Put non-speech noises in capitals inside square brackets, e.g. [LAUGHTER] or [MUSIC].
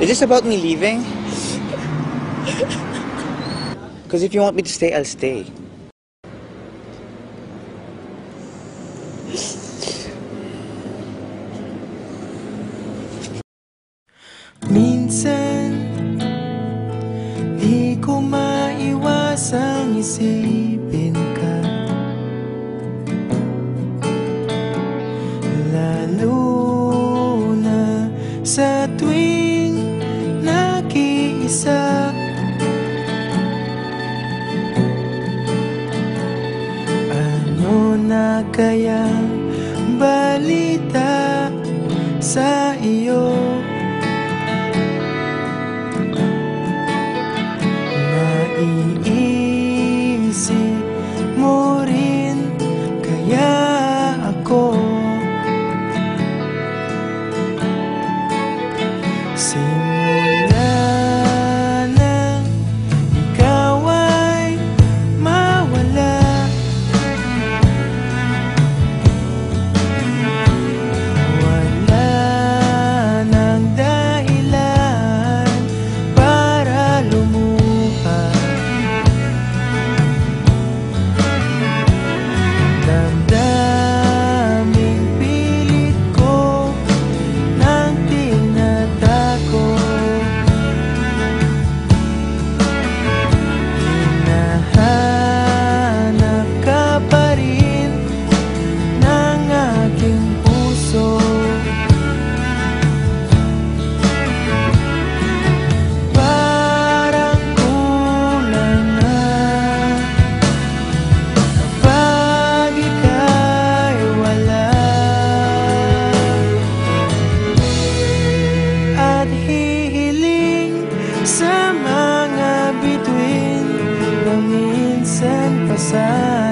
Is this about me leaving? [LAUGHS] Because if you want me to stay, I'll stay. sad